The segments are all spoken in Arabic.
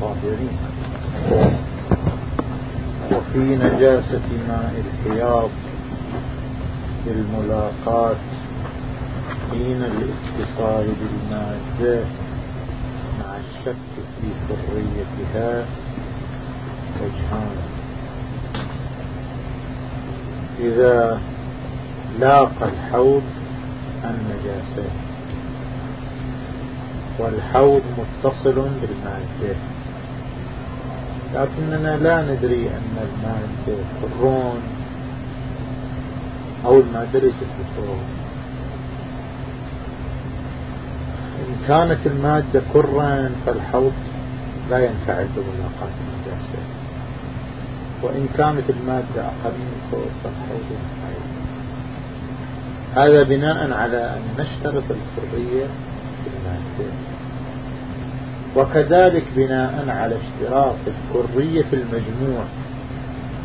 الطاهرين وفي نجاسة ماء الحياض بالملاقات حين الاتصال بالمادة مع الشك في حريتها وجهان إذا لاقى الحوض النجاسة والحوض متصل بالمادة لكننا لا ندري أن المادة كرون أو المادة ليست إن كانت المادة كرا فالحوض لا ينفعل بملاقاة النجاسة وإن كانت المادة أقل من كر فالحوض ينفعل. هذا بناء على أن نشترط الحرية في المادة. وكذلك بناء على اشتراط الكرية في المجموع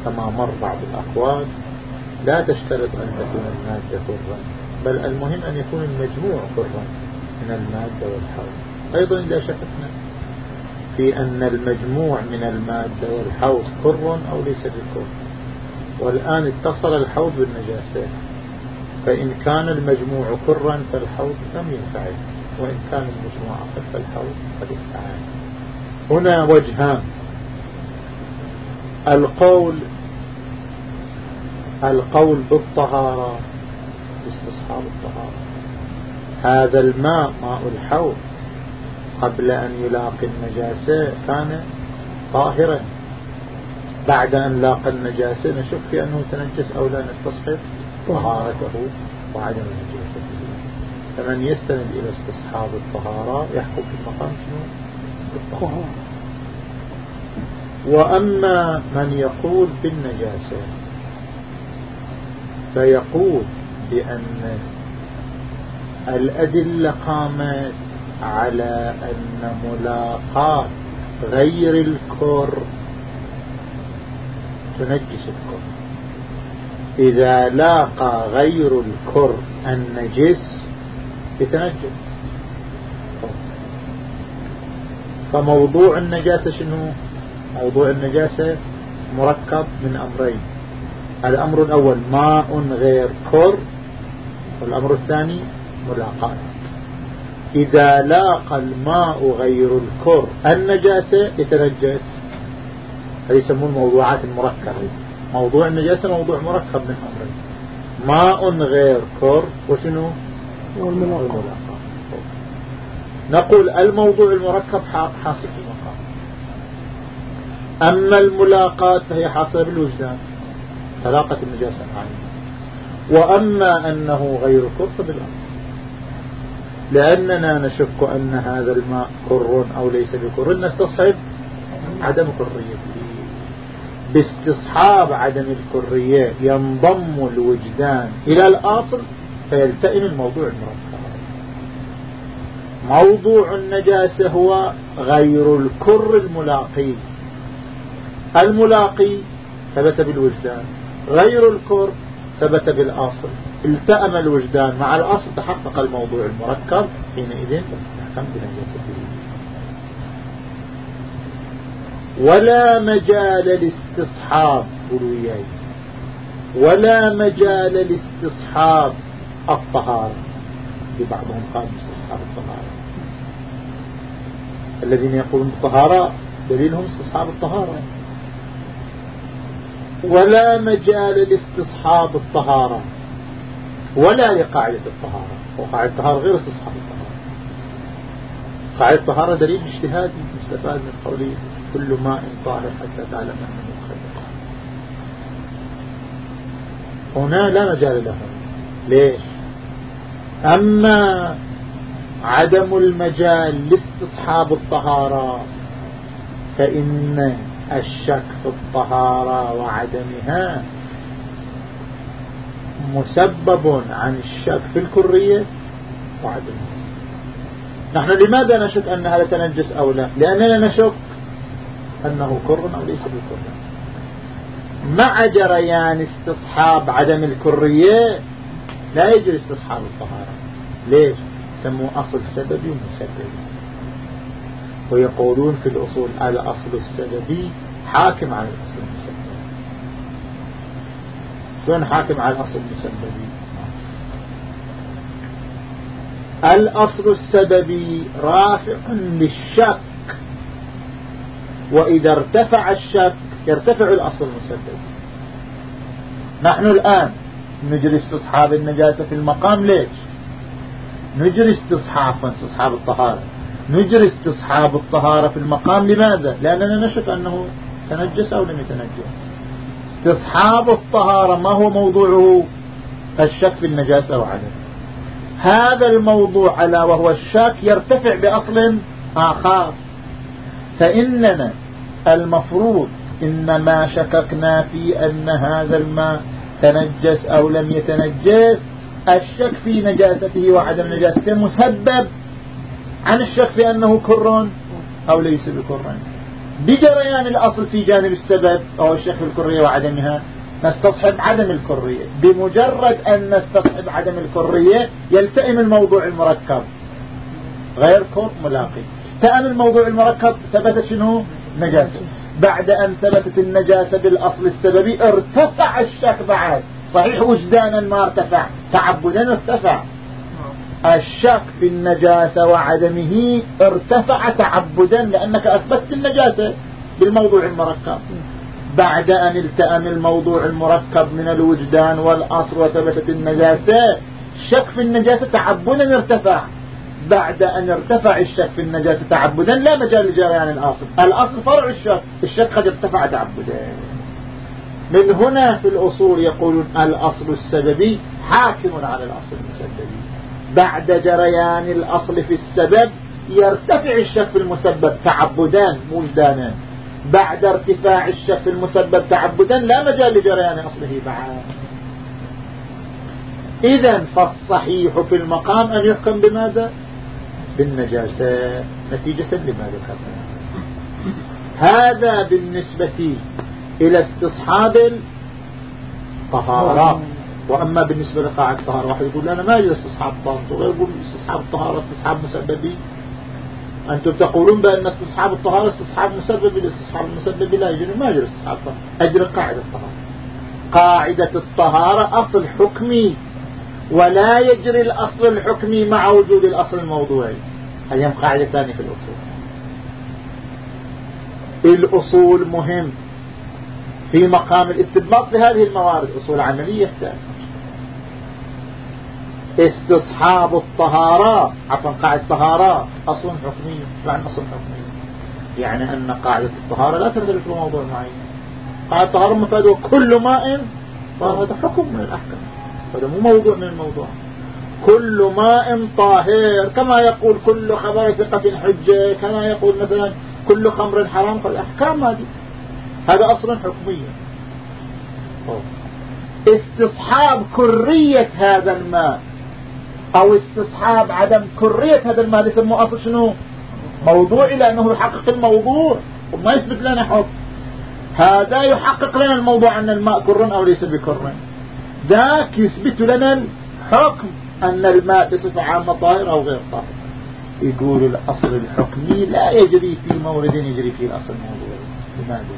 كما مر بعض الأقوال لا تشترط أن تكون المادة كرا بل المهم أن يكون المجموع كرا من المادة والحوض أيضا إذا شككنا في أن المجموع من المادة والحوض كر أو ليس بكر والآن اتصل الحوض بالنجاسة فإن كان المجموع كرا فالحوض لم ينفعل. وإن كان المجموع أقل فالحوض قد ينفعل هنا وجهان. القول القول بالطهارة استصحاب الطهارة. هذا الماء ماء الحوض قبل أن يلاقي النجاسة كان طاهرا. بعد أن لاقى النجاسة نشك في أنه تنجس أو لا نستصحب طهارته وعدم نجاسته فمن يستند إلى استصحاب الطهارة يحكم في المقام شنو؟ بالطهارة وأما من يقول بالنجاسة فيقول بأن الأدلة قامت على أن ملاقاة غير الكر تنجس الكر. إذا لاقى غير الكر النجس يتنجس فموضوع النجاسة شنو؟ موضوع النجاسة مركب من أمرين. الأمر الأول ماء غير كر والأمر الثاني ملاقات. إذا لاقى الماء غير الكر النجاسة يتنجس. هذه يسمون موضوعات المركبة. موضوع النجاسة موضوع مركب من أمرين. ماء غير كر وشنو؟ نقول الموضوع المركب حاصل في المقام. أما الملاقات فهي حاصلة بالوجدان تلاقت النجاسة معي وأما أنه غير كر فبالأمر لأننا نشك أن هذا الماء كر أو ليس بكر نستصحب عدم كريته. باستصحاب عدم الكرية ينضم الوجدان إلى الأصل فيلتئم الموضوع المركب موضوع النجاسة هو غير الكر الملاقي. الملاقي ثبت بالوجدان غير الكر ثبت بالأصل. التأم الوجدان مع الأصل تحقق الموضوع المركب حينئذ نحكم بنجاسته ولا مجال لاستصحاب ولا مجال لاستصحاب. الطهارة. لبعضهم قال استصحاب الطهارة. الذين يقولون بالطهارة دليلهم استصحاب الطهارة. ولا مجال لاستصحاب الطهارة. ولا لقاعدة الطهارة. وقاعدة الطهارة غير استصحاب الطهارة. قاعدة الطهارة دليل اجتهادي مستفاد من قوله كل ماء طاهر حتى تعلم أنه مخلق هنا لا مجال لهم. ليش؟ أما عدم المجال لاستصحاب الطهارة فإن الشك في الطهارة وعدمها مسبب عن الشك في الكرية وعدمها. نحن لماذا نشك أن هذا تنجس أو لا؟ لأننا نشك أنه كر أو ليس بكر. مع جريان استصحاب عدم الكرية لا يجري استصحاب الطهارة. ليش؟ سموه أصل سببي ومسبب. ويقولون في الأصول الأصل السببي حاكم على الأصل المسبب. شلون حاكم على الأصل المسببي الأصل السببي رافع للشك. وإذا ارتفع الشك يرتفع الأصل المسببي نحن الآن نجري استصحاب النجاسة في المقام ليش؟ نجري استصحاب استصحاب الطهارة. نجري استصحاب الطهارة في المقام لماذا؟ لأننا نشك أنه تنجس أو لم يتنجس. استصحاب الطهارة ما هو موضوعه؟ الشك في النجاسة وعدم هذا الموضوع على وهو الشك يرتفع بأصل آخر. فإننا المفروض إن ما شككنا في أن هذا الماء تنجس أو لم يتنجس الشك في نجاسته وعدم نجاسته مسبب عن الشك في أنه كر أو ليس بكر. بجريان الأصل في جانب السبب أو الشك في الكرية وعدمها نستصحب عدم الكرية. بمجرد أن نستصحب عدم الكرية يلتئم الموضوع المركب. غير كر ملاقي. تأم الموضوع المركب ثبت شنو؟ نجاسة. بعد أن ثبتت النجاسة بالأصل السببي ارتفع الشك بعد. صحيح وجدانا ما ارتفع تعبدا ارتفع. الشك في النجاسة وعدمه ارتفع تعبدا لأنك أثبتت النجاسة بالموضوع المركب. بعد أن التأم الموضوع المركب من الوجدان والأصل وثبتت النجاسة الشك في النجاسة تعبدا ارتفع. بعد أن ارتفع الشك في النجاسة تعبدا لا مجال لجريان الأصل. الأصل فرع الشك. الشك قد ارتفع تعبدا. من هنا في الأصول يقولون الأصل السببي حاكم على الأصل المسببي بعد جريان الأصل في السبب يرتفع الشك في المسبب تعبدان وجدانا بعد ارتفاع الشك في المسبب تعبدا لا مجال لجريان أصله بعد إذا فالصحيح في المقام أن يحكم بماذا؟ بالنجاسة نتيجة لما ذكرنا هذا بالنسبة إلى استصحاب الطهارات وأما بالنسبة لقاعدة الطهارة واحد يقول أنا ما يجوز استصحاب الطهارة وغير يقول استصحاب الطهارة استصحاب مسببي. أنتم تقولون بأن استصحاب الطهارة استصحاب مسببي. الاستصحاب المسببي لا يجري ما يجري استصحاب الطهارة أجري قاعدة الطهارة. قاعدة الطهارة أصل حكمي. ولا يجري الأصل الحكمي مع وجود الأصل الموضوعي. هذه قاعدة ثانية في الأصول. الأصول مهم في مقام الاستنباط بهذه الموارد. أصول عملية ثانية. استصحاب الطهارة عفوا قاعدة الطهارة أصل حكمي يعني أصل حكمي. يعني أن قاعدة الطهارة لا تندرج في موضوع معين. قاعدة الطهارة مفاده كل ماء هذا حكم من الأحكام. هذا مو موضوع من الموضوع. كل ماء طاهر كما يقول كل خبر ثقة حجة كما يقول مثلا كل خمر حرام فالأحكام هذه. هذا أصل حكمي استصحاب كرية هذا الماء أو استصحاب عدم كرية هذا المال يسموه أصل شنو؟ موضوعي لأنه يحقق الموضوع وما يثبت لنا حكم. هذا يحقق لنا الموضوع أن الماء كر أو ليس بكر. ذاك يثبت لنا الحكم أن الماء بصفة عامة طاهر أو غير طاهر. يقول الأصل الحكمي لا يجري في مورد يجري فيه الأصل الموضوعي لماذا؟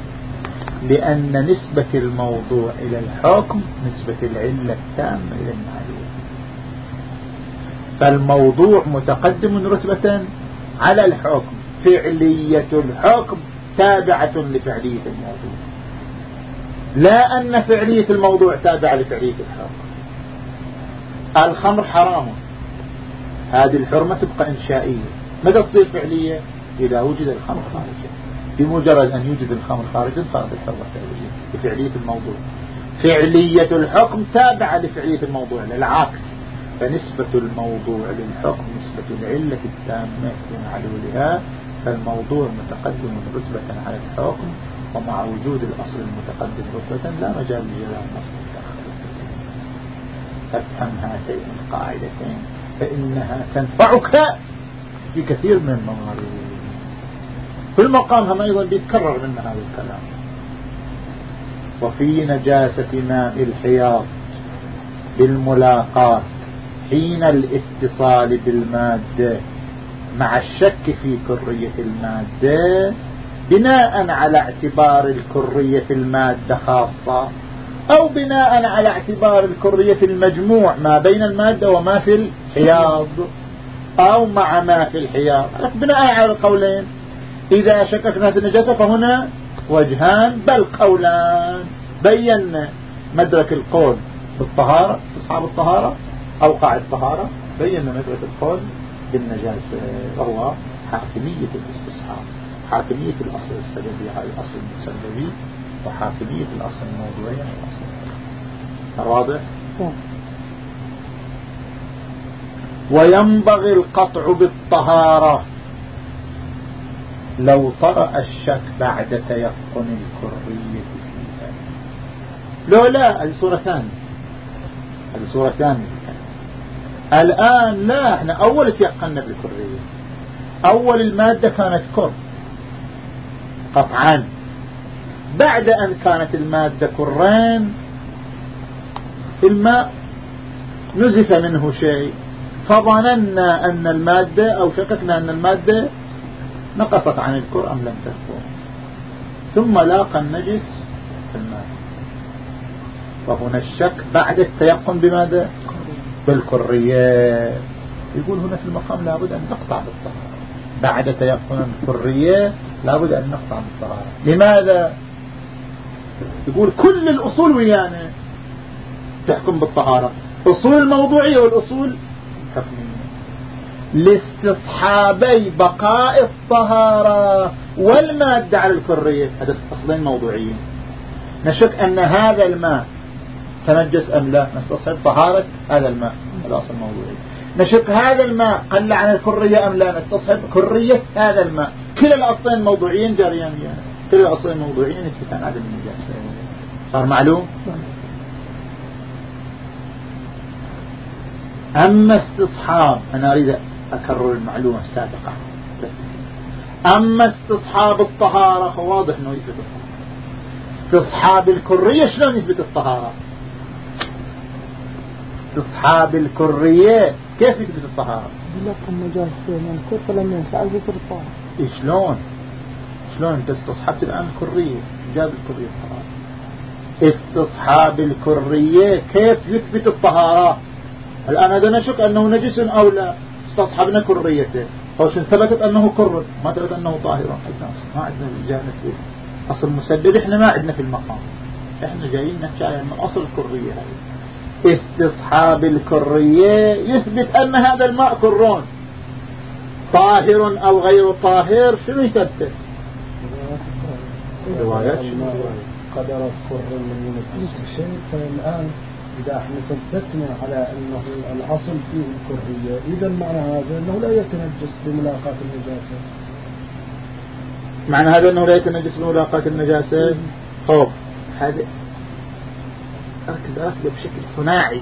لأن نسبة الموضوع إلى الحكم نسبة العلة التامة إلى المعلوم. فالموضوع متقدم رتبة على الحكم. فعلية الحكم تابعة لفعلية الموضوع. لا أن فعلية الموضوع تابعة لفعلية الحكم الخمر حرام. هذه الحرمة تبقى إنشائية. متى تصير فعلية؟ إذا وجد الخمر خارجا. بمجرد أن يوجد الخمر خارجا صارت الحرمة فعلية لفعلية الموضوع. فعلية الحكم تابعة لفعلية الموضوع للعكس. فنسبة الموضوع للحكم نسبة العلة التامة لمعلولها فالموضوع متقدم رتبة على الحكم. ومع وجود الأصل المتقدم رتبة لا مجال لجلال الأصل المتأخر فافهم هاتين القاعدتين فإنها تنفعك في كثير من الموارد في المقام هم أيضا بيتكرر منا هذا الكلام. وفي نجاسة ماء الحياض بالملاقات حين الاتصال بالمادة مع الشك في كرية المادة بناء على اعتبار الكرية في المادة خاصة أو بناء على اعتبار الكرية في المجموع ما بين المادة وما في الحياض أو مع ما في الحياض. بناء على القولين. إذا شككنا في النجاسة فهنا وجهان بل قولان. بينا مدرك القول بالطهارة استصحاب الطهارة أو قاعد الطهارة. بينا مدرك القول بالنجاسة. وهو حاكمية الاستصحاب. حاكمية الأصل السببي على الأصل المسببي وحاكمية الأصل الموضوعي على الأصل؟ نعم. وينبغي القطع بالطهارة. لو طرأ الشك بعد تيقن الكرية فيها لو لا هذه صورة ثانية. هذه صورة ثانية. الآن لا إحنا أول تيقنا بالكرية أول المادة كانت كر قطعا بعد أن كانت المادة كرين الماء نزف منه شيء. فظننا أن المادة أو شككنا أن المادة نقصت عن الكر أم لم تكن. ثم لاقى النجس في الماء فهنا الشك بعد التيقن بماذا؟ بالكرية. يقول هنا في المقام لابد أن نقطع بالطهارة. بعد تيقن الكرية لابد أن نقطع بالطهارة لماذا؟ يقول كل الأصول ويانا تحكم بالطهارة. أصول الموضوعية والأصول الحكمية لاستصحابي بقاء الطهارة والمادة على الكرية هذا أصلين موضوعيين نشك أن هذا الماء تنجس أم لا؟ نستصحب طهارة هذا الماء. هذا أصل موضوعي. نشك هذا الماء قل عن الكرية أم لا نستصحب كرية هذا الماء. كلا الأصلين موضوعيين جاريان يعني. كلا الأصلين موضوعيين اتفاق عدم النجاسة صار معلوم؟ أما استصحاب أنا أريد أكرر المعلومة السابقة. أما استصحاب الطهارة فواضح أنه يثبت الطهارة. استصحاب الكرية شلون يثبت الطهارة؟ استصحاب الكرية كيف يثبت الطهارة؟ لكن مجاز من الكر فلم ينفع ذكر الطهارة. شلون؟ شلون انت استصحبت الآن الكرية جاب الكرية. الطهارة استصحاب الكرية. كيف يثبت الطهارة؟ الآن هذا نشك أنه نجس أو لا؟ استصحبنا كريته. فوش ثبتت أنه كر ما ثبت أنه طاهر. ما عندنا الجانب في أصل مسبب إحنا ما عندنا في المقام. إحنا جايين نحكي عن أصل الكرية هذه. استصحاب الكرية يثبت أن هذا الماء كرون. طاهر أو غير طاهر شنو يثبت؟ روايات. قدر الكر من الشيء فالآن إذا إحنا ثبتنا على أنه الأصل فيه الكرية إذا معنى هذا أنه لا يتنجس بملاقاة النجاسة. معنى هذا أنه لا يتنجس بملاقاة النجاسة؟ خوف هذا ركز ركز بشكل صناعي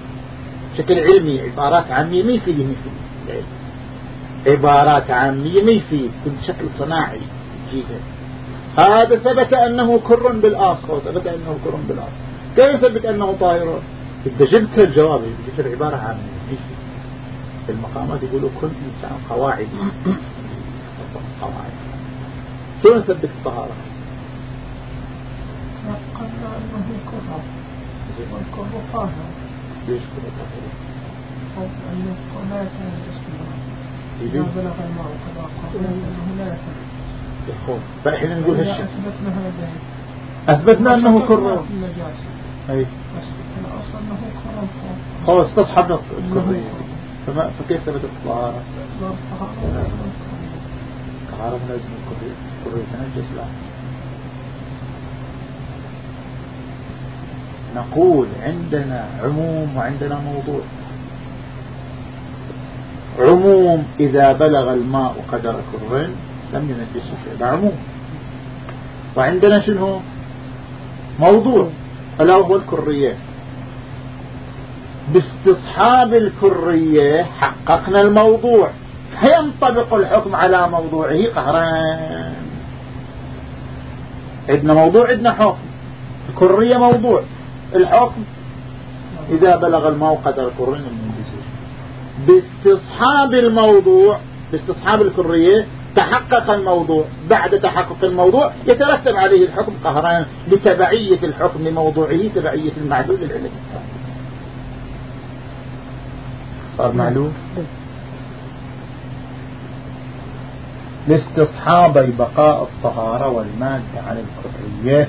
بشكل علمي عبارات عامية ما يفيد ما يفيد عبارات عامية ما يفيد بشكل صناعي. جيدا هذا ثبت أنه كر بالآخر ثبت أنه كر بالآخر. كيف ثبت أنه طائر؟ إذا جبت الجواب جبت العبارة عن في المقامات يقولوا كن إنسان قواعد. قواعد. شو نثبت الطهارة قلنا أنه أنه لا إذا بلغ الماء أنه لا فإحنا نقول هالشيء أثبتنا هذا أثبتنا أنه كره أي. هو استصحب الكرية فما فكيف ثبت الطهارة؟ طهارة لازم الكرية الكرية تنجس لا. نقول عندنا عموم وعندنا موضوع. عموم إذا بلغ الماء قدر كر لم ينجسه شيء. عموم. وعندنا شنو؟ موضوع. ألا هو الكريات باستصحاب الكرية حققنا الموضوع. فينطبق الحكم على موضوعه قهران. عندنا موضوع عندنا حكم. الكرية موضوع. الحكم إذا بلغ الماء قدر الكرية من باستصحاب الموضوع باستصحاب الكرية تحقق الموضوع. بعد تحقق الموضوع يترتب عليه الحكم قهران لتبعية الحكم لموضوعه تبعية المعلول للعلم صار معلوم؟ لاستصحاب بقاء الطهارة والمادة على الكرية.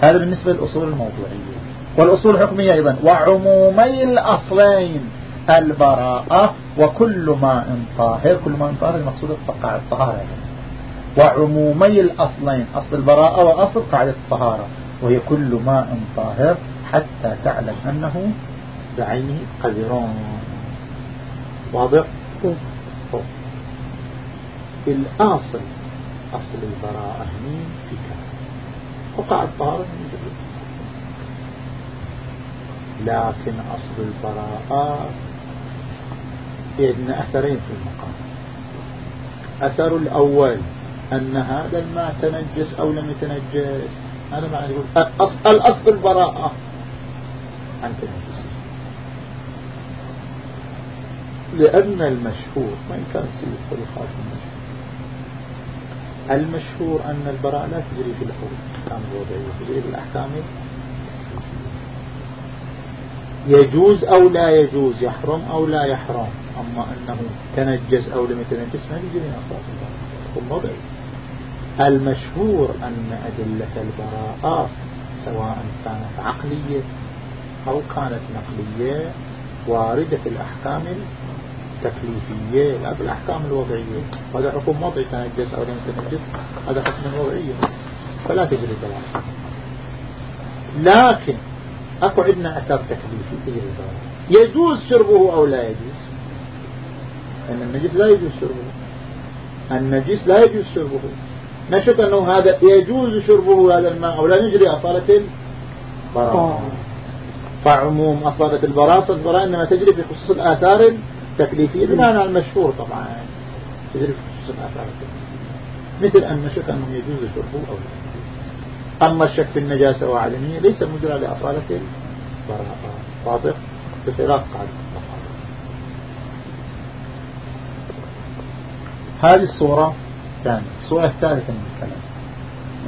هذا بالنسبة للأصول الموضوعية. والأصول الحكمية أيضا. وعمومي الأصلين البراءة وكل ماء طاهر. كل ماء طاهر المقصود قاعدة الطهارة. وعمومي الأصلين أصل البراءة وأصل قاعدة الطهارة. وهي كل ماء طاهر حتى تعلم أنه بعينه قذرون. واضح؟ الأصل أصل البراءة في كلام. وقع الطهارة لكن أصل البراءة عندنا أثرين في المقام. أثر الأول أن هذا الماء تنجس أو لم يتنجس. هذا معنى يقول الأصل البراءة. عن تنجس. لأن المشهور وإن كان سيد خلقات المشهور. المشهور أن البراءة لا تجري في الأحكام الوضعية تجري في الأحكام. يجوز أو لا يجوز يحرم أو لا يحرم. أما أنه تنجس أو لم يتنجس ما يجري من وضعي. المشهور أن أدلة البراءة سواء كانت عقلية أو كانت نقلية واردة في الأحكام التكليفية. لا في الأحكام الوضعية. هذا حكم وضعي تنجس أو لم يتنجس هذا حكم وضعي. فلا تجري البراءة. لكن أكو عندنا أثر تكليفي تجري البراءة يجوز شربه أو لا يجوز؟ أن النجس لا يجوز شربه. النجس لا يجوز شربه. نشك أنه هذا يجوز شربه هذا الماء أو لا نجري أصالة البراءة. فعموم أصالة البراءة البراءة إنما تجري في خصوص الآثار التكليفية. بمعنى المشهور طبعا. تجري في خصوص الآثار التكليفية. مثل أن نشك أنه يجوز شربه أو لا. أما الشك في النجاسة وعدمية ليس مجرى لأصالة البراءة واضح؟ بخلاف قاعدة هذه الصورة الثانية الصورة الثالثة من الكلام.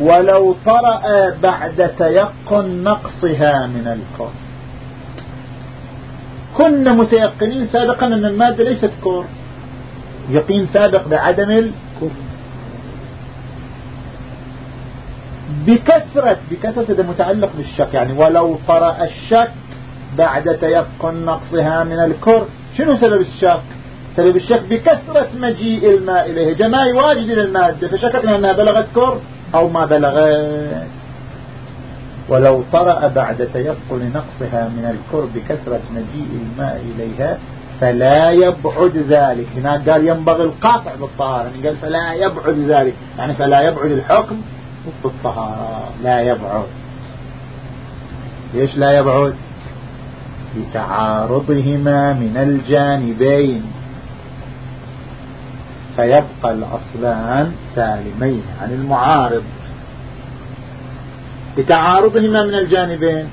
ولو طرأ بعد تيقن نقصها من الكون. كنا متيقنين سابقا أن المادة ليست كور. يقين سابق بعدم الكور بكثرة بكثرة هذا متعلق بالشك يعني ولو طرأ الشك بعد تيقن نقصها من الكر. شنو سبب الشك؟ سبب الشك بكثرة مجيء الماء إليه. جماعي واجد للمادة فشككنا أنها بلغت كر أو ما بلغت. ولو طرأ بعد تيقن نقصها من الكر بكثرة مجيء الماء إليها فلا يبعد ذلك. هناك قال ينبغي القاطع بالطهارة يعني قال فلا يبعد ذلك يعني فلا يبعد الحكم بالطهارة لا يبعد. ليش لا يبعد؟ لتعارضهما من الجانبين. فيبقى الأصلان سالمين عن المعارض. لتعارضهما من الجانبين.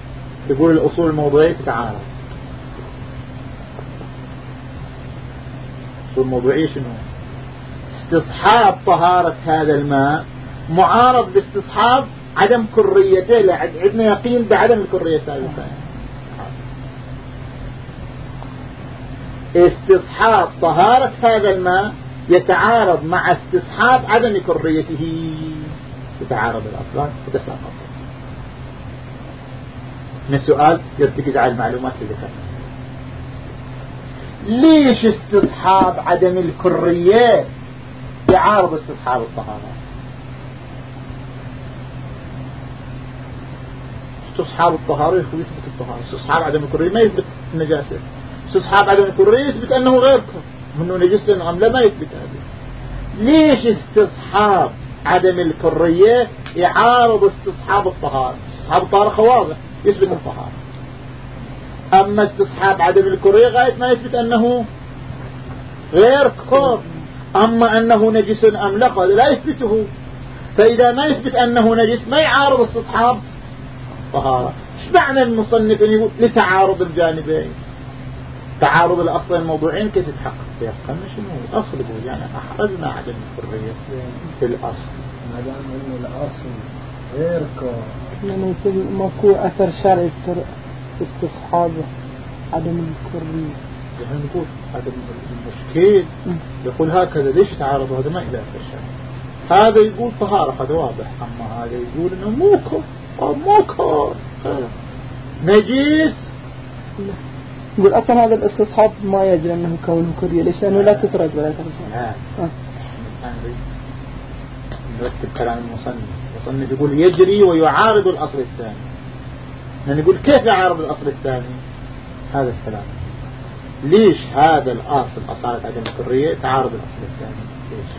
يقول الأصول الموضوعية تتعارض. الأصول الموضوعية شنو؟ استصحاب طهارة هذا الماء معارض باستصحاب عدم كريته. عندنا يقين بعدم الكرية سابقا استصحاب طهارة هذا الماء يتعارض مع استصحاب عدم كريته. يتعارض الأصلان وتساقط من السؤال؟ يرتكز على المعلومات اللي ذكرنا ليش استصحاب عدم الكرية؟ يعارض استصحاب الطهارة. استصحاب الطهارة يثبت الطهارة. استصحاب عدم الكرية ما يثبت النجاسة. استصحاب عدم الكرية يثبت أنه غير كر منه نجس لا ما يثبت هذا. ليش استصحاب عدم الكرية يعارض استصحاب الطهارة؟ استصحاب الطهارة واضح يثبت الطهارة. أما استصحاب عدم الكرية غاية ما يثبت أنه غير كر أما أنه نجس أم لا لا يثبته. فإذا ما يثبت أنه نجس ما يعارض استصحاب طهارة إيش معنى المصنف يقول لتعارض الجانبين. تعارض الأصلين الموضوعين كيف يتحقق تيقن شنو أصل يعني أحرزنا عدم الحرية في الأصل. ما دام إنه الأصل غير كون. يعني يكون ماكو أثر شرعي في استصحاب عدم الحرية. يعني نقول هذا المشكل. يقول هكذا ليش تعارض هذا ما إلى أثر شرعي. هذا يقول طهارة هذا واضح. أما هذا يقول إنه مو كون كون نجيس. يقول أصلا هذا الاستصحاب ما يجري أنه كونه كرية ليش؟ لأنه لا تفرج ولا تفرج. نعم. نرتب كلام المصنف. المصنف يقول يجري ويعارض الأصل الثاني. يعني يقول كيف يعارض الأصل الثاني؟ هذا الكلام. ليش هذا الأصل أصالة عدم الكرية تعارض الأصل الثاني. ليش؟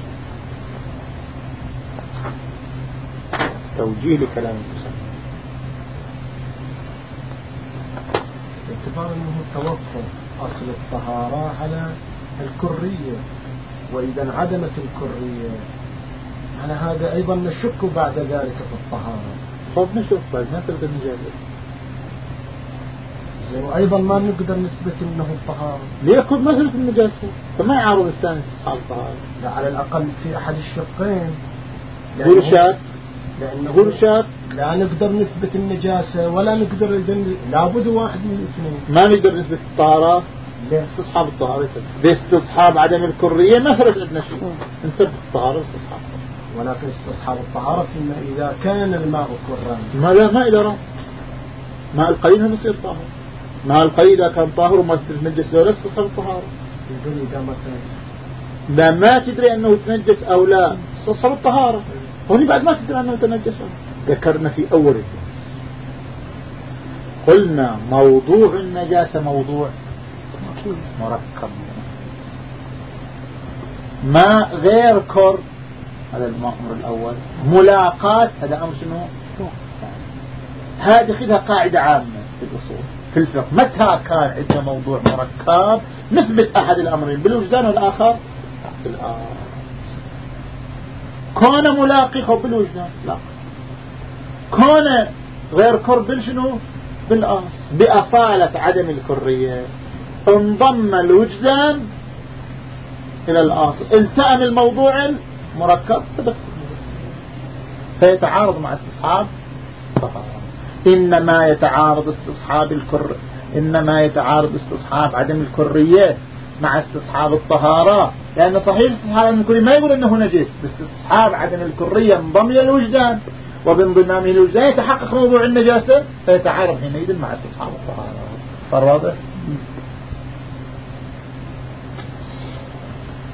توجيه لكلام المصنف. باعتبار أنه توقف أصل الطهارة على الكرية وإذا انعدمت الكرية. على هذا أيضا نشك بعد ذلك في الطهارة. طب نشوف بعد ما تقدر نجرب زين وأيضا ما نقدر نثبت أنه الطهارة. ليكون مثل في النجاسة فما يعارض الثاني استصحاب الطهارة؟ لا على الأقل في أحد الشقين. قول شاك لأنه قول شاك لا نقدر نثبت النجاسة ولا نقدر إذن لابد واحد من الاثنين. ما نقدر نثبت الطهارة؟ استصحاب الطهارة باستصحاب عدم الكرية ما ثبت عندنا شيء. انتبه الطهارة استصحاب ولكن استصحاب الطهارة فيما إذا كان الماء كرا. ما لا ما إذا ماء القليل هم يصير طاهر ماء القليل إذا كان طاهر وما تتنجس له لا استصحاب الطهارة يقول إذا مثلا لا ما تدري أنه تنجس أو لا. استصحاب الطهارة هوني بعد ما تدري أنه تنجس. ذكرنا في أول الدرس. قلنا موضوع النجاسة موضوع مركب. ماء غير كر. هذا الأمر الأول. ملاقات. هذا أمر شنو؟ هذه خذها قاعدة عامة في الأصول. في الفقه. متى كان عندنا موضوع مركب؟ نثبت أحد الأمرين. بالوجدان والآخر؟ في الآخر. كون ملاقي هو بالوجدان لا. كون غير كر بالشنو بالآصل بأصالة عدم الكرية. انضم الوجدان إلى الآصل التأم الموضوع المركب. فيتعارض مع استصحاب إنما يتعارض استصحاب الكر إنما يتعارض استصحاب عدم الكرية. مع استصحاب الطهارة. لأن صحيح استصحاب عدم الكرية ما يقول أنه نجس باستصحاب عدم الكرية انضم إلى الوجدان. وبانضمامه الوجدان يتحقق موضوع النجاسة فيتعارض حينئذ مع استصحاب الطهارة. صار واضح؟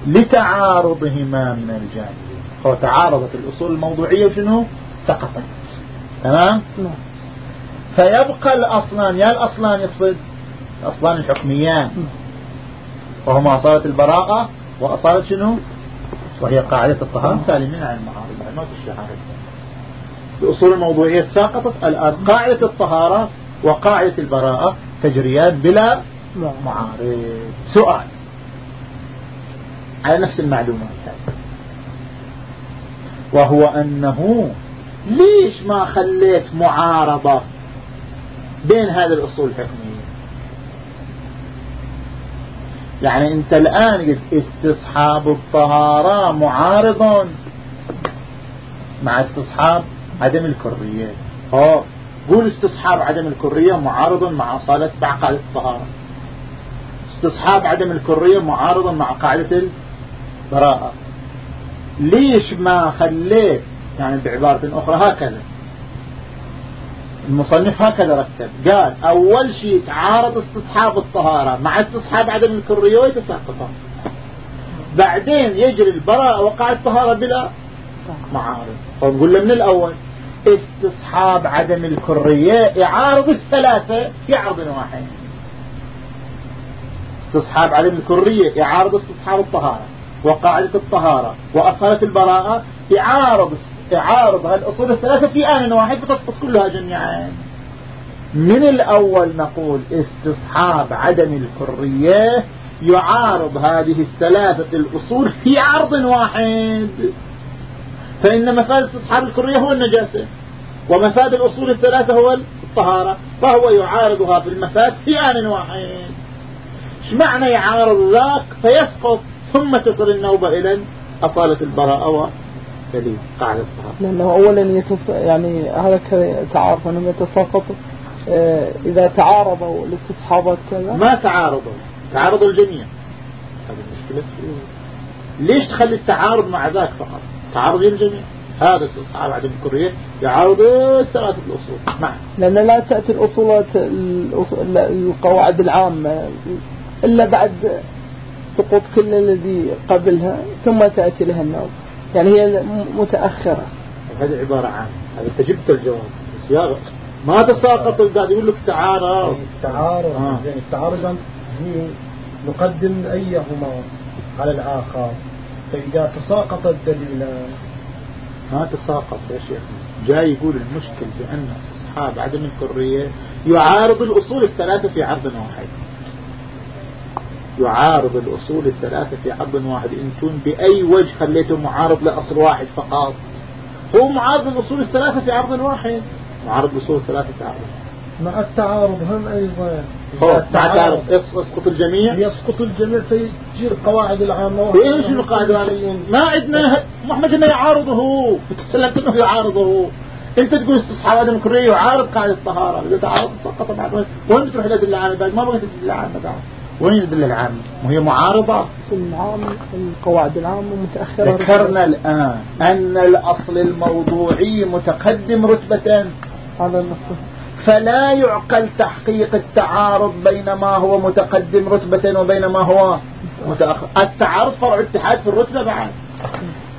لتعارضهما من الجانب هو تعارضت الأصول الموضوعية شنو؟ سقطت. تمام؟ نعم. فيبقى الأصلان يا الأصلان يقصد؟ الأصلان الحكميان. وهما أصالة البراءة وأصالة شنو؟ وهي قاعدة الطهارة. سالمين عن المعارض ما في الشهادة الأصول الموضوعية ساقطت الآن. قاعدة الطهارة وقاعدة البراءة تجريان بلا معارض. سؤال. على نفس المعلومات. هذه وهو أنه ليش ما خليت معارضة بين هذه الأصول الحكمية؟ يعني أنت الآن قلت استصحاب الطهارة معارض مع استصحاب عدم الكرية. أوه. قول استصحاب عدم الكرية معارض مع أصالة مع قاعدة الطهارة. استصحاب عدم الكرية معارض مع قاعدة البراءة. ليش ما خليت يعني بعبارة أخرى هكذا؟ المصنف هكذا رتب. قال أول شيء تعارض استصحاب الطهارة مع استصحاب عدم الكرية ويتساقطان بعدين يجري البراءة وقع الطهارة بلا معارض. ونقول له من الأول. استصحاب عدم الكرية يعارض الثلاثة في عرض واحد. استصحاب عدم الكرية يعارض استصحاب الطهارة. وقاعدة الطهارة. وأصالة البراءة يعارض يعارض هالأصول الثلاثة في آن واحد فتسقط كلها جميعا. من الأول نقول استصحاب عدم الكرية يعارض هذه الثلاثة الأصول في عرض واحد. فإن مفاد استصحاب الكرية هو النجاسة ومفاد الأصول الثلاثة هو الطهارة فهو يعارضها في المفاد في آن واحد. إيش معنى يعارض ذاك؟ فيسقط ثم تصل النوبة إلى أصالة البراءة. دليل. قاعدة الطهارة لأنه أولا يتص... يعني هذا تعارف أنهم يتساقطوا آه، إذا تعارضوا الاستصحابات كذا. ما تعارضوا تعارضوا الجميع. هذه المشكلة. ليش تخلي التعارض مع ذاك فقط؟ تعارض الجميع. هذا استصحاب عدم الكرية يعارض ثلاثة الأصول. نعم لأن لا تأتي الأصولات القواعد العامة إلا بعد سقوط كل الذي قبلها ثم تأتي لها النوم. يعني هي متأخرة. هذه عبارة عن هذا انت جبت الجواب. صياغة ما تساقط قاعد يقول لك تعارض. التعارض آه. زين التعارض هي نقدم أيهما على الآخر. فإذا تساقط الدليلان ما تساقط يا شيخ. جاي يقول المشكل بأن أصحاب عدم الحرية يعارض الأصول الثلاثة في عرض واحد. يعارض الأصول الثلاثة في عرض واحد. أنتم بأي وجه خليته معارض لأصل واحد فقط. هو معارض الأصول الثلاثة في عرض واحد. معارض الأصول الثلاثة في عرض مع التعارض هم أيضا. مع التعارض يسقط الجميع. يسقط الجميع فيجي القواعد العامة. إيش القواعد العامة ما عندنا محمد إنه يعارضه. تسلمت إنه يعارضه. أنت تقول استصحاب آدم الكرية يعارض قاعدة الطهارة. إذا تعارض سقط بعد وين بتروح الادلة العامة؟ بعد ما بغيت الادلة العامة بعد. وين الأدلة العامة وهي معارضة؟ العام القواعد العامة متأخرة ذكرنا الآن أن الأصل الموضوعي متقدم رتبة هذا النص. فلا يعقل تحقيق التعارض بين ما هو متقدم رتبة وبين ما هو متأخر. التعارض فرع اتحاد في الرتبة بعد.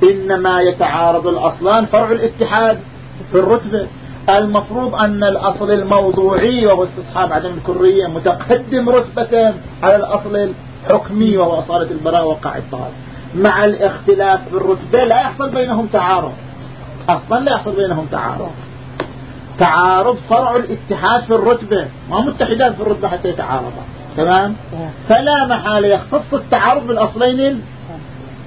إنما يتعارض الأصلان فرع الاتحاد في الرتبة. المفروض أن الأصل الموضوعي وهو استصحاب عدم الكرية متقدم رتبة على الأصل الحكمي وهو أصالة البراءة وقع الطهارة مع الاختلاف بالرتبة لا يحصل بينهم تعارض. أصلا لا يحصل بينهم تعارض. تعارض فرع الاتحاد في الرتبة. ما متحدان في الرتبة حتى يتعارضا تمام؟ فلا محالة يختص التعارض بالأصلين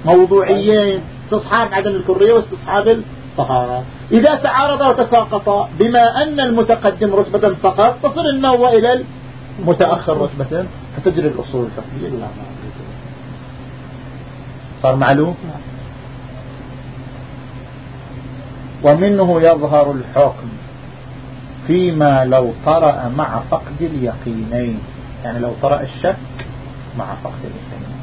الموضوعيين. استصحاب عدم الكرية واستصحاب الطهارة. إذا تعارضا وتساقطا بما أن المتقدم رتبة فقط تصل النوة إلى المتأخر رتبة. فتجري الأصول الفقهية إلى صار معلوم؟ ومنه يظهر الحكم فيما لو طرأ مع فقد اليقينين. يعني لو طرأ الشك مع فقد اليقينين.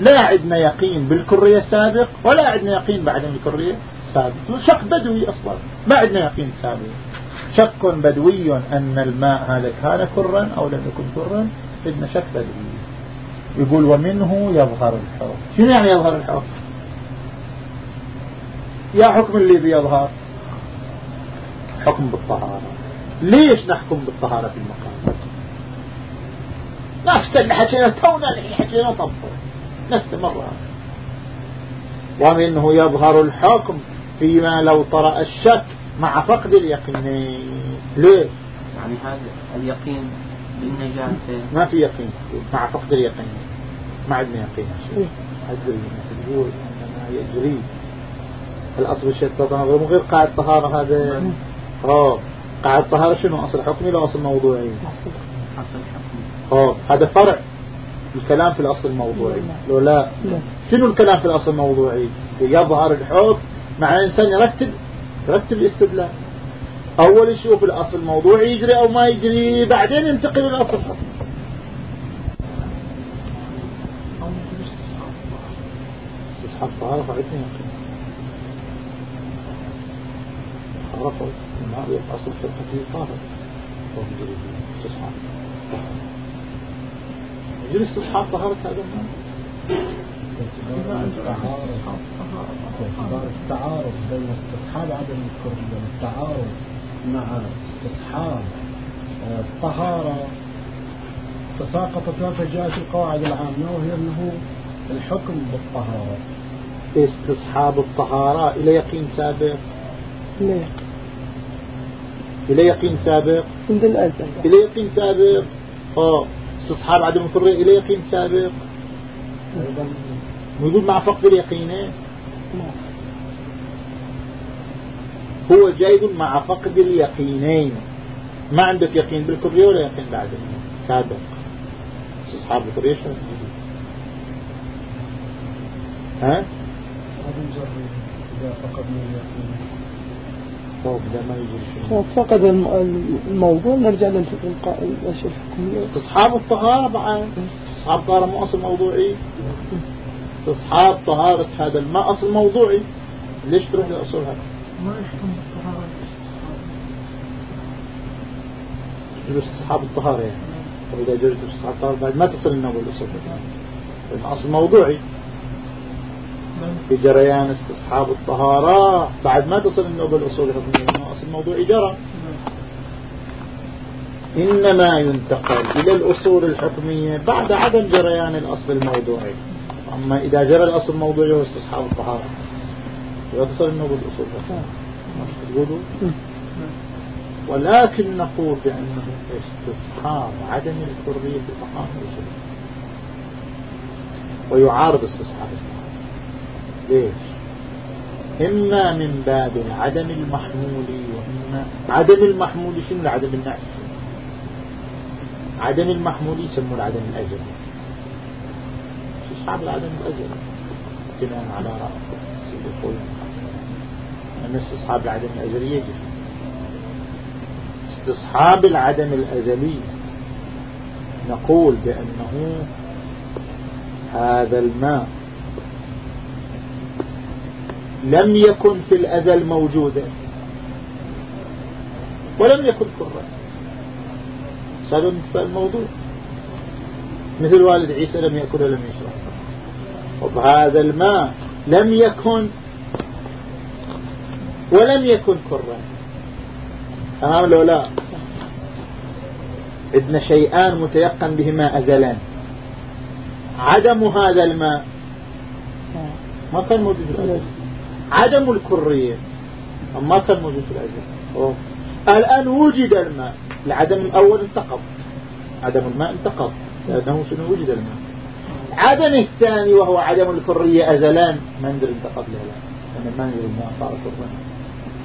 لا عندنا يقين بالكرية السابق ولا عندنا يقين بعد الكرية السابق شك بدوي أصلا. ما عندنا يقين سابق. شك بدوي أن الماء هذا كان كرا أو لم يكن كرا. عندنا شك بدوي. يقول ومنه يظهر الحكم شنو يعني يظهر الحكم يا حكم اللي بيظهر حكم بالطهارة. ليش نحكم بالطهارة في المقام؟ نفس اللي حكينا تونا اللي حكينا طبقه نفس مرة ومنه يظهر الحكم. فيما لو طرأ الشك مع فقد اليقين ليه؟ يعني هذا اليقين بالنجاسة. ما في يقين. مع فقد اليقين. ما عندنا يقين. أدري تقول أننا يجري. الأصل الشيء من غير قاعد طهارة هذا. آه قاعد طهارة شنو؟ أصل حكمي لا أصل موضوعي؟ أصل حكمي. آه هذا فرع. الكلام في الأصل الموضوعي لو لا. شنو الكلام في الأصل الموضوعي يظهر الحكم مع الإنسان يرتب يرتب الاستدلال. أول يشوف الأصل الموضوعي يجري أو ما يجري بعدين ينتقل إلى الأصل الحكمي استصحاب طهارة فعدنا يمكن عرفوا الماء أصل فرقته طاهر. ويجري استصحاب يجري استصحاب طهارة هذا الماء التعارض بين استصحاب عدم الكرية والتعارض مع استصحاب الطهارة تساقطت فجاءت القواعد العامة وهي أنه الحكم بالطهارة. استصحاب الطهارة إلى يقين سابق. ليه إلى يقين سابق. عند الأزل إلى يقين سابق. آه استصحاب عدم الكرية إلى يقين سابق. ويقول مع فقد اليقينين هو يقول مع فقد اليقينين ما عندك يقين بالكرية ولا يقين بعد؟ سابق. الحرية شلون ها؟ اليقين طيب ده ما يجي طيب، فقد الموضوع نرجع للأشياء الحكمية استصحاب الطهارة بعد. استصحاب الطهارة مو أصل موضوعي. استصحاب طهارة هذا الماء. أصل موضوعي ليش تروح لأصولها ما يحكم بالطهارة يجوز استصحاب الطهارة يعني. وإذا جوز استصحاب الطهارة بعد ما تصل النوم الأصول. لأن أصل موضوعي. في جريان استصحاب الطهارة بعد ما تصل النوبة الأصول. لأنه أصل موضوعي جرى إنما ينتقل إلى الأصول الحكمية بعد عدم جريان الأصل الموضوعي. أما إذا جرى الأصل الموضوعي هو استصحاب الطهارة إذا تصل النوبة الأصول تقولوا ولكن نقول بأنه استصحاب عدم الحرية في مقام الأصول ويعارض استصحاب الطهارة. ليش؟ إما من باب العدم المحمول وإما عدم المحمول شنو عدم النعش عدم المحمول يسمون العدم الأجل. أصحاب العدم الأجل بناء على سيد الخوي أن استصحاب العدم الأزلي يجب استصحاب العدم الأزلي نقول بأنه هذا الماء لم يكن في الأزل موجودا. ولم يكن كرا صار انتفاء الموضوع. مثل والد عيسى لم يأكل ولم يشرب. وهذا الماء لم يكن ولم يكن كرا. تمام لو لا؟ عندنا شيئان متيقن بهما أزلان. عدم هذا الماء ما كان موجود في الأزل. عدم الكرية. ما كان موجود في الأجل الآن وجد الماء. العدم الأول انتقض عدم الماء انتقض لأنه شنو؟ وجد الماء. عدم الثاني وهو عدم الكرية أزلان. ما ندري انتقض له لا. لأن ما ندري الماء صار كرا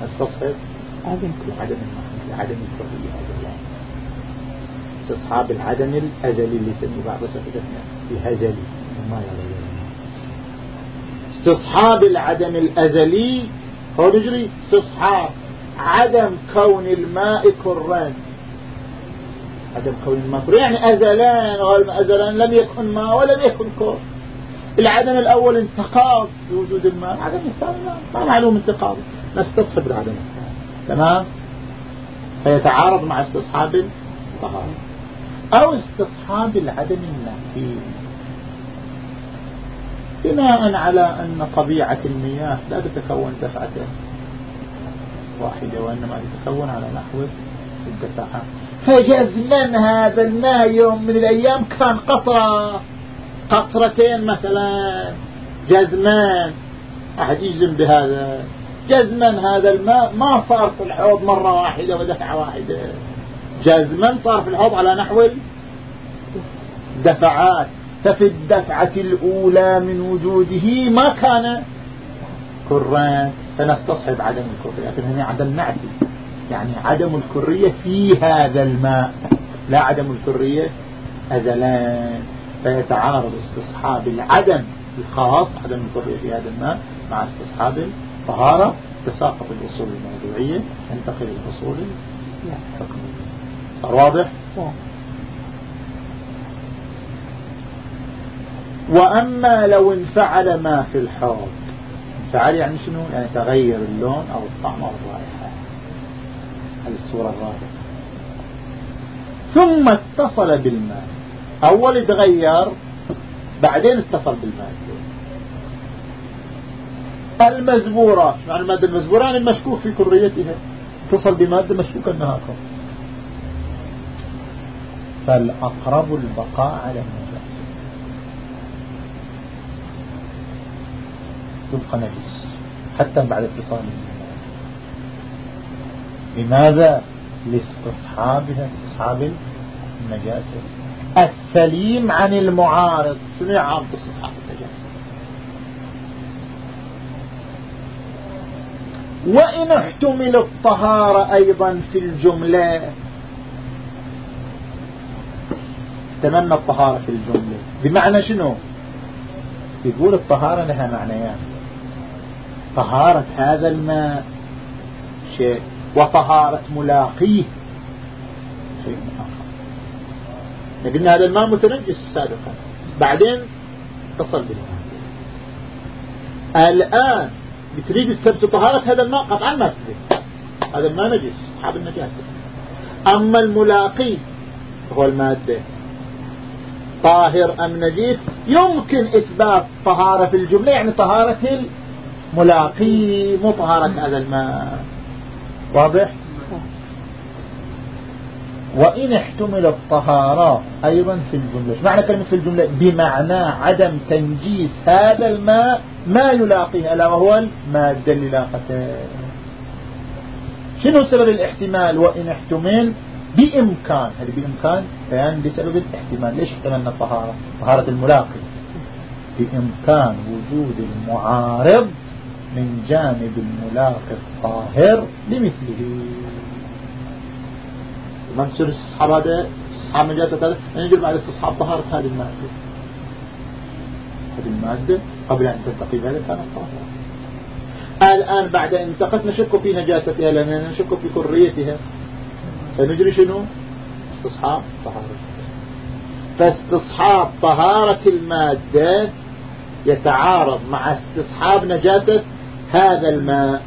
استصحب عدم عدم عدم الكرية أزلان. استصحاب العدم الأزلي اللي يسمي بعض سفتنا بهزلي ما يرى استصحاب العدم الأزلي هو نجري استصحاب عدم كون الماء كران عدم كون كران يعني أزلان أزلان لم يكن ماء ولم يكن كر العدم الأول انتقاض بوجود الماء عدم الثاني ما. معلوم انتقاض نستصحب العدم الثاني. تمام؟ فيتعارض مع استصحاب الطهارة. أو استصحاب العدم النافي. بناء على أن طبيعة المياه لا تتكون دفعة واحدة وإنما تتكون على نحو الدفعة فجزما هذا الماء يوم من الأيام كان قطرة. قطرتين مثلا. جزمان. أحد يجزم بهذا. جزما هذا الماء ما صار في الحوض مرة واحدة ودفعة واحدة. جزما صار في الحوض على نحو الدفعات ففي الدفعة الأولى من وجوده ما كان كران. فنستصحب عدم الكرية لكن هنا عدم نعتي. يعني عدم الكرية في هذا الماء. لا عدم الكرية أزلان فيتعارض استصحاب العدم الخاص عدم الكرية في هذا الماء مع استصحاب الطهارة. تساقط الأصول الموضوعية ينتقل الأصول الحكمية صار واضح؟ وأما لو انفعل ما في الحوض انفعل يعني شنو؟ يعني تغير اللون أو الطعم أو الرائحة. هذه الصورة الرابعة. ثم اتصل بالماء. أول تغير بعدين اتصل بالماء. المزبورة معنى المادة المزبورة يعني المشكوك في كريتها اتصل بمادة مشكوك أنها كر فالأقرب البقاء على الماء تبقى نجس حتى بعد اتصال لماذا لاستصحابها استصحاب النجاسة؟ السليم عن المعارض. شنو يعارض استصحاب النجاسة؟ وإن احتمل الطهارة أيضا في الجملة. احتملنا الطهارة في الجملة. بمعنى شنو؟ يقول الطهارة لها معنيان. طهارة هذا الماء شيء وطهارة ملاقيه. شيء آخر. قلنا هذا الماء متنجس سابقا. بعدين اتصل بالماء. الآن بتريد تثبت طهارة هذا الماء قطعا ما تثبت هذا الماء نجس أصحاب النجاسة. أما الملاقي هو المادة. طاهر أم نجيس؟ يمكن إثبات طهارة الجملة يعني طهارة الملاقي مو طهارة هذا الماء. واضح؟ وإن احتمل الطهارات أيضا في الجملة. معنى كلمة في الجملة؟ بمعنى عدم تنجيس هذا الماء ما يلاقيه ألا وهو المادة اللي لاقته. شنو سبب الاحتمال وإن احتمل؟ بإمكان. هذه بإمكان بيان بسبب الاحتمال. ليش احتملنا الطهارة؟ طهارة الملاقي. بإمكان وجود المعارض من جانب الملاقي الطاهر لمثله. ما تصير استصحاب هذا استصحاب نجاسة هذا نجرب على استصحاب طهارة هذه المادة. هذه المادة قبل أن تلتقي بها كانت طاهرة الآن بعد أن التقت نشك في نجاستها لأننا نشك في كريتها فنجري شنو؟ استصحاب طهارة. فاستصحاب طهارة المادة يتعارض مع استصحاب نجاسة هذا الماء.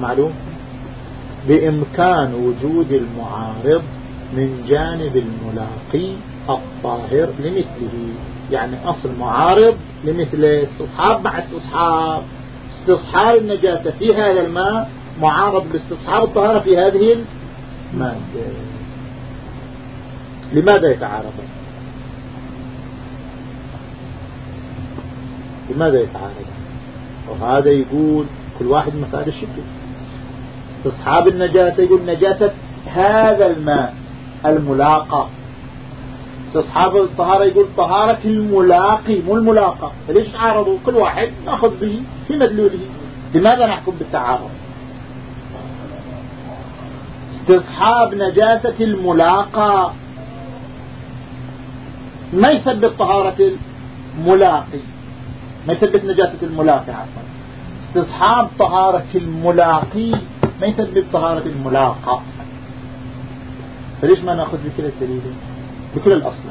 معلوم؟ بإمكان وجود المعارض من جانب الملاقي الطاهر لمثله. يعني أصل معارض لمثله استصحاب مع استصحاب. استصحاب النجاسة في هذا الماء معارض باستصحاب الطهارة في هذه المادة. لماذا يتعارضان؟ لماذا يتعارضان وهذا يقول كل واحد مفاد الشكل. استصحاب النجاسة يقول نجاسة هذا الماء الملاقى استصحاب الطهارة يقول طهارة الملاقي مو الملاقى فليش تعارضوا؟ كل واحد نأخذ به في مدلوله. لماذا نحكم بالتعارض؟ استصحاب نجاسة الملاقى ما يثبت طهارة الملاقي؟ ما يثبت نجاسة الملاقي عفوا. استصحاب طهارة الملاقي ما يثبت طهارة الملاقى فليش ما نأخذ بكل الدليل؟ بكل الأصل.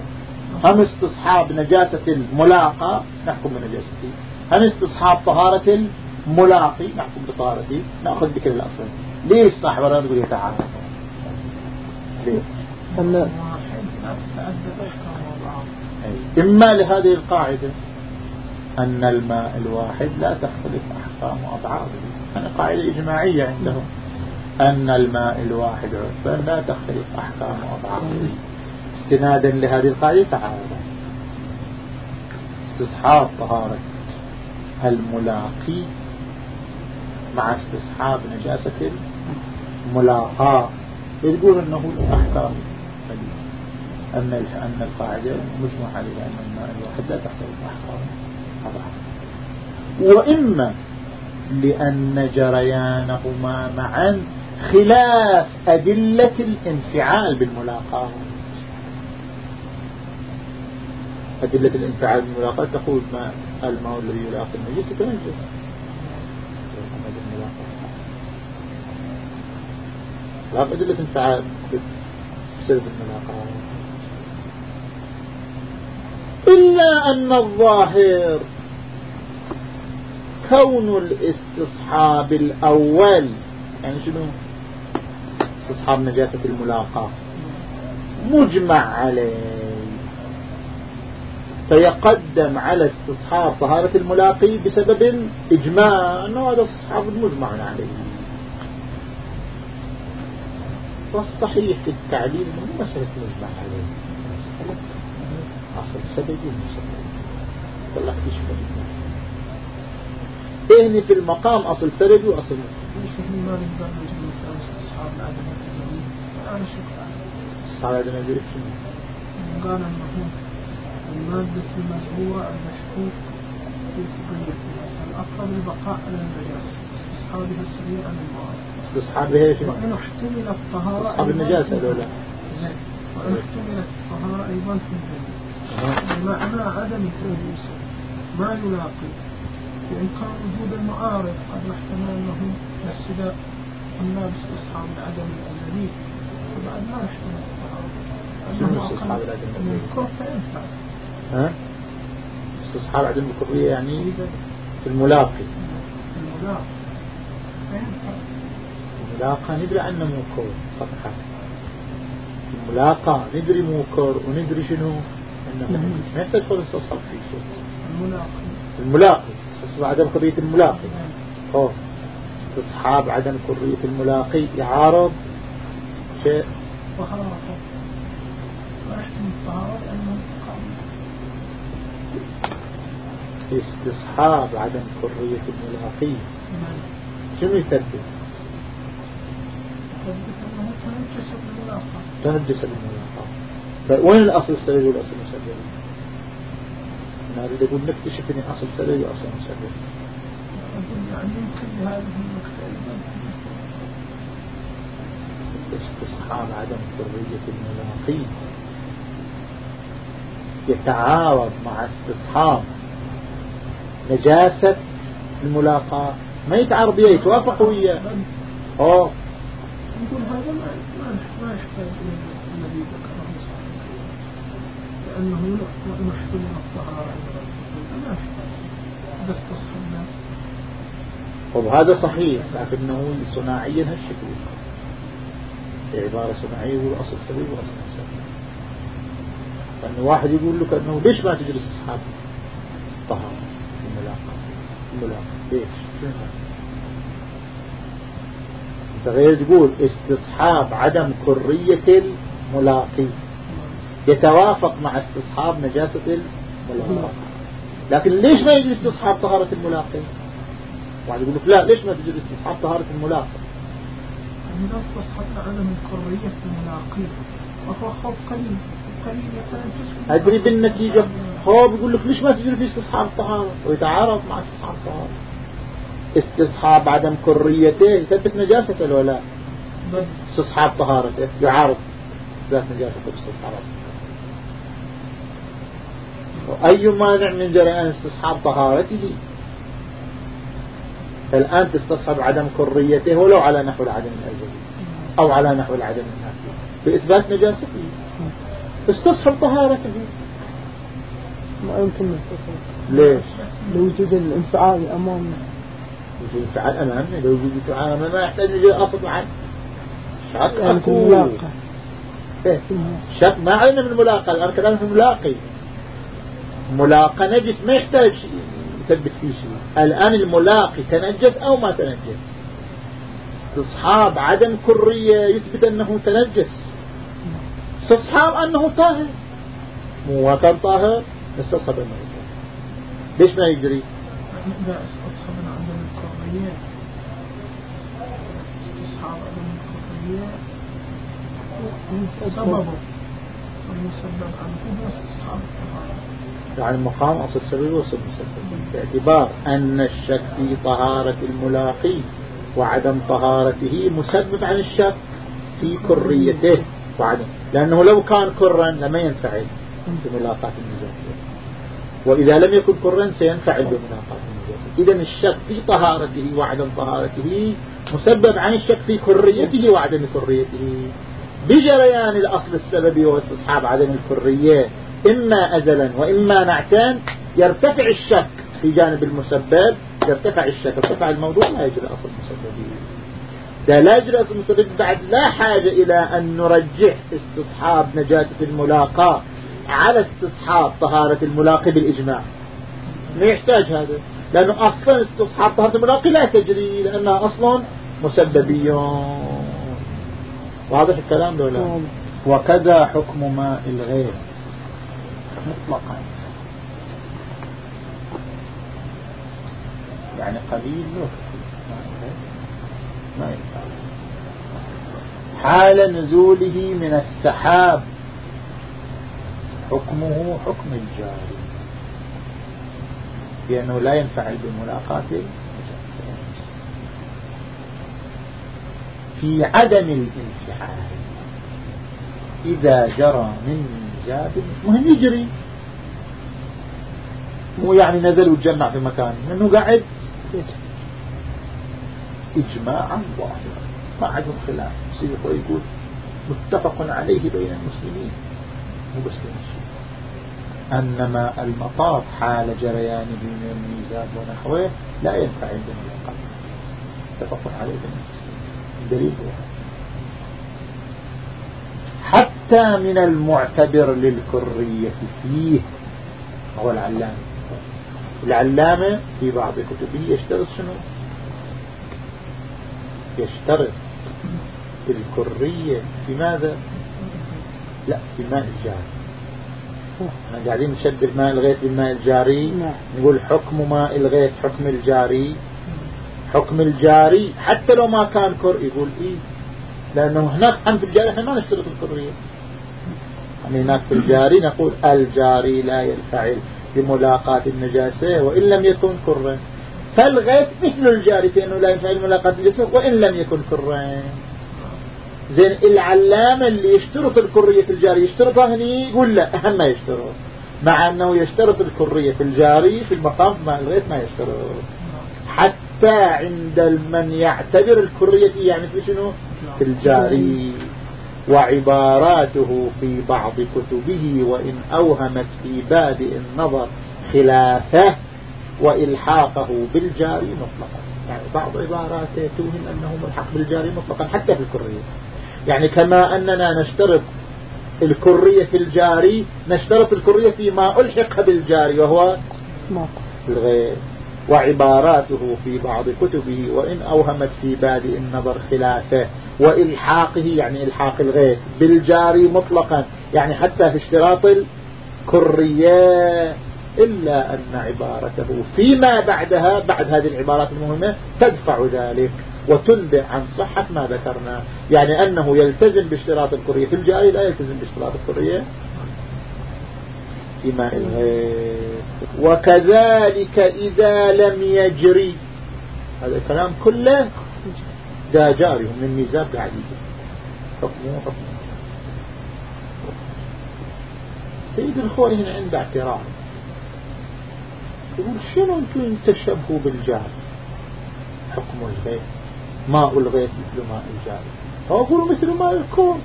هم استصحاب نجاسة الملاقى نحكم بنجاسته هم استصحاب طهارة الملاقي؟ نحكم بطهارته نأخذ بكل الأصل. ليش صاحب الرد يقول يتعارض ليش؟ إما لهذه القاعدة. أن الماء الواحد لا تختلف أحكام أضعافه يعني قاعدة إجماعية عندهم. أن الماء الواحد عرفا لا تختلف أحكام أضعافه استنادا لهذه القاعدة تعالى. استصحاب طهارة الملاقي مع استصحاب نجاسة الملاقاة. يقول أنه أحكام أن القاعدة مجمع عليها أن الماء الواحد لا تختلف أحكام أضعافه وإما لأن جريانهما معا خلاف أدلة الانفعال بالملاقاة. أدلة الانفعال بالملاقاة تقول ما الماء الذي يلاقي النجس يتنجس لا أدلة انفعال بسبب الملاقاة. إلا أن الظاهر كون الاستصحاب الأول. يعني شنو؟ استصحاب نجاسة الملاقاة. مجمع عليه. فيقدم على استصحاب طهارة الملاقي بسبب الإجماع أنه هذا استصحاب مجمع عليه. والصحيح في التعليم مو مسألة مجمع عليه. أصل سبب ومسبب والله في إهني في المقام أصل سببي وأصل. شكرا استصحاب العدم الأزلي قال أنه المادة المزهورة المشكوك في قضيتها الأقرب البقاء على النجاسة استصحابها سريعا المعارض استصحابها إيش؟ وإن احتمل الطهارة استصحاب النجاسة هذولا زين وإن احتملت الطهارة أيضا في الجنة. بمعنى عدم التنجيس ما يلاقي. وإمكان وجود المعارض قد نحتمل أنه الاستداء أما باستصحاب العدم الأزلي فبعد ما العدم الأزلي؟ الكره فينفع ها؟ استصحاب عدم الكرية يعني في الملاقي. الملاقي. الملاقى ندري عنه موكور فتحة الملاقى ندري موكور وندري شنو؟ أنه ما فرق استصحاب في شيء الملاقي. الملاقي. استصحاب عدم كرية الملاقي. أوه. استصحاب عدم كرية الملاقي. يعارض شيء. استصحاب عدم كرية الملاقي. شنو يثبت تنجس بالملاقاة. فوين الأصل السببي والأصل المسبب أنا أريد أقول نكتشف أن أصل سببي وأصل مسبب يعني يمكن أيضا استصحاب عدم كرية الملاقي يتعارض مع استصحاب نجاسة الملاقاة. ما يتعارض وياه يتوافق وياه. أوه. نقول هذا ما ما ما يحتاج صاحب لأنه محتمل الطهارة بس تصحبنا وهذا صحيح لكنه صناعيا هالشكل. بعبارة صناعية يقول أصل سبيل وأصل سبيل لأن واحد يقول لك أنه ليش ما تجلس أصحاب طهارة؟ الملاقة الملاقة ليش؟ هذا أنت غير تقول استصحاب عدم كرية الملاقي يتوافق مع استصحاب نجاسة الملاقي لكن ليش ما يجي استصحاب طهارة الملاقي واحد يقول لك لا ليش ما تجي استصحاب طهارة الملاقي إذا استصحبنا عدم الكرية في الملاقي وهو خوف قليل. أدري بالنتيجة. هو بيقول لك ليش ما تجري في استصحاب الطهارة ويتعارض مع استصحاب الطهارة استصحاب عدم كريته يثبت نجاسته ولا لا. استصحاب طهارته. يعارض ذات نجاسته باستصحاب وأي مانع من جريان استصحاب طهارته؟ فالآن تستصحب عدم كريته ولو على نحو العدم الأزلي؟ أو على نحو العدم النافي بإثبات نجاسته. استصحب طهارته. ما يمكن نستصحب ليش؟ لوجود الانفعال أمامنا وجود فعال أمامنا لو وجود فعال أمامنا ما يحتاج نجي أصل عن شك يعني في أكو الملاقة. إيه؟ شك ما علينا من الملاقى الآن كلام في ملاقي ملاقى نجس ما يحتاج يثبت فيه شيء. الآن الملاقي تنجس أو ما تنجس. استصحاب عدم كرية يثبت أنه تنجس. استصحاب أنه طاهر. مو كان طاهر استصحب أنه طاهر. ليش ما يجري؟ إذا استصحبنا عدم الكرية. استصحاب عدم الكرية. سببه. والمسبب عنه. هو استصحاب. يعني مقام أصل سبيل وصل مسبب. باعتبار أن الشك في طهارة الملاقي وعدم طهارته مسبب عن الشك في كريته وعدم. لأنه لو كان كرا لما ينفعل بملاقاة النجاسة وإذا لم يكن كرا سينفعل بملاقاة النجاسة إذا الشك في طهارته وعدم طهارته مسبب عن الشك في كريته وعدم كريته. بجريان الأصل السببي واستصحاب عدم الكرية. إما أزلا وإما نعتان يرتفع الشك في جانب المسبب يرتفع الشك. يرتفع الموضوع لا يجري أصل مسببي ده لا يجري أصل مسببي بعد لا حاجة إلى أن نرجح استصحاب نجاسة الملاقاة على استصحاب طهارة الملاقي بالإجماع. ما يحتاج هذا. لأنه أصلا استصحاب طهارة الملاقي لا تجري لأنها أصلا مسببي واضح الكلام لو لا وكذا حكم ماء الغير. مطلقا. يعني قليل له. ما ينفع حال نزوله من السحاب. حكمه حكم الجاري لأنه لا ينفعل بملاقاة في عدم الانفعال. إذا جرى من ميزاب مهم يجري. مو يعني نزل وتجمع في مكان. منه قاعد إجماعا ظاهرا ما عندهم خلاف. سيدي يقول متفق عليه بين المسلمين. مو بس بين الشيء أن ماء المطار حال جريانه من الميزاب ونحوه لا ينفع عندنا الأقل متفق عليه بين المسلمين. دليل هو حتى من المعتبر للكرية فيه هو العلامة. العلامة في بعض كتبه يشترط شنو؟ يشترط الكرية في ماذا؟ لا في الماء الجاري. إحنا قاعدين نشبه ماء الغيث بالماء الجاري. نقول حكم ماء الغيث حكم الجاري. حكم الجاري حتى لو ما كان كر يقول إيه؟ لأنه هناك في الجاري إحنا ما نشترط الكرية يعني هناك في الجاري نقول الجاري لا ينفعل بملاقاة النجاسة وإن لم يكن كرا. فالغيث مثل الجاري في أنه لا ينفعل بملاقاة النجاسة وإن لم يكن كرا. زين العلامة اللي يشترط الكرية في الجاري يشترطها هني يقول لا أهم ما يشترط. مع أنه يشترط الكرية في الجاري في المقام مع الغيث ما يشترط. حتى عند من يعتبر الكرية يعني في شنو؟ في الجاري. وعباراته في بعض كتبه وإن أوهمت في بادئ النظر خلافه وإلحاقه بالجاري مطلقا. يعني بعض عباراته توهم أنه ملحق بالجاري مطلقا حتى في الكرية. يعني كما أننا نشترط الكرية في الجاري نشترط الكرية فيما ألحق بالجاري وهو الغير. وعباراته في بعض كتبه وإن أوهمت في بادئ النظر خلافه وإلحاقه يعني إلحاق الغير بالجاري مطلقا يعني حتى في اشتراط الكرية إلا أن عبارته فيما بعدها بعد هذه العبارات المهمة تدفع ذلك وتنبع عن صحة ما ذكرنا. يعني أنه يلتزم باشتراط الكرية في الجاري لا يلتزم باشتراط الكرية. في ماء الغير وكذلك إذا لم يجري. هذا الكلام كله دا جاري من قاعد يجري. حكمه حكمه سيد الخوري هنا عنده اعتراض. يقول شنو أنتم تشبهوا بالجار؟ حكم الغيث ماء الغيث مثل ماء الجاري فأقولوا مثل ماء الكون.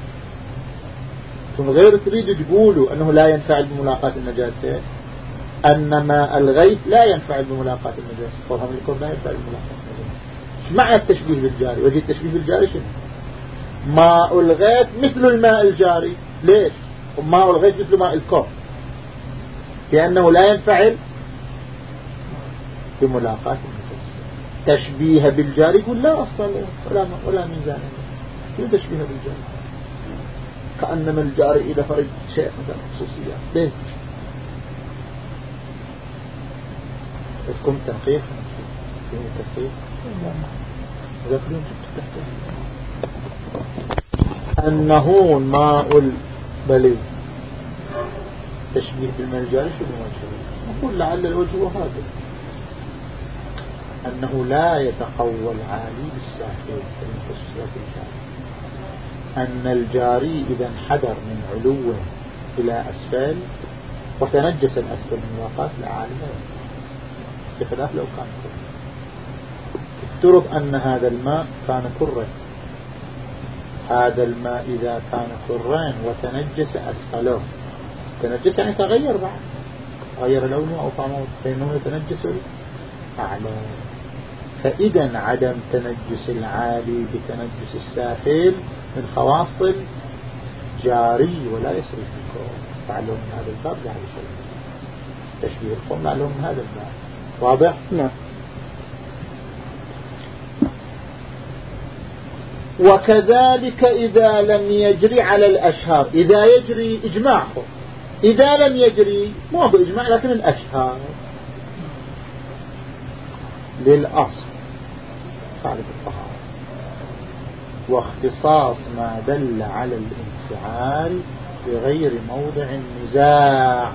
ثم غير تريد تقولوا أنه لا ينفعل بملاقاة النجاسة؟ أن ماء الغيث لا ينفعل بملاقاة النجاسة فهم الكون لا ينفعل بملاقاة النجاسة معنى التشبيه بالجاري. وجه التشبيه بالجاري شنو؟ ماء الغيث مثل الماء الجاري. ليش؟ ماء الغيث مثل ماء الكون. لأنه لا ينفعل بملاقاة تشبيه بالجاري يقول لا أصلا ولا ولا ميزان. شو تشبيه بالجاري؟ كأنما الجاري إذا فرد شيء مثلا خصوصيات ليه تكون تنقيح. فيه تنقيح. أنه ماء البلي تشبيه بالمجاري شو المجاري نقول لعل الوجه هذا. أنه لا يتقوى العالي بالساحل في المخصصات الجاري أن الجاري إذا انحدر من علو إلى أسفل وتنجس الأسفل من الواقات العالي بخلاف لو كان. كرة افترض أن هذا الماء كان كرة هذا الماء إذا كان كرين وتنجس أسفله. تنجس يعني تغير بعد. غير لونه أو طعمه فإنه يتنجس أعلى فإذا عدم تنجس العالي بتنجس السافل من خواص الجاري ولا يسري في الكون. تعلم من هذا الباب لا يسري تشبيه القوم معلوم من هذا الباب. واضح؟ نعم. وكذلك إذا لم يجري على الأشهار إذا يجري إجماع إذا لم يجري مو بإجماع لكن الأشهار. للأصل. صالح الطهارة. واختصاص ما دل على الانفعال بغير موضع النزاع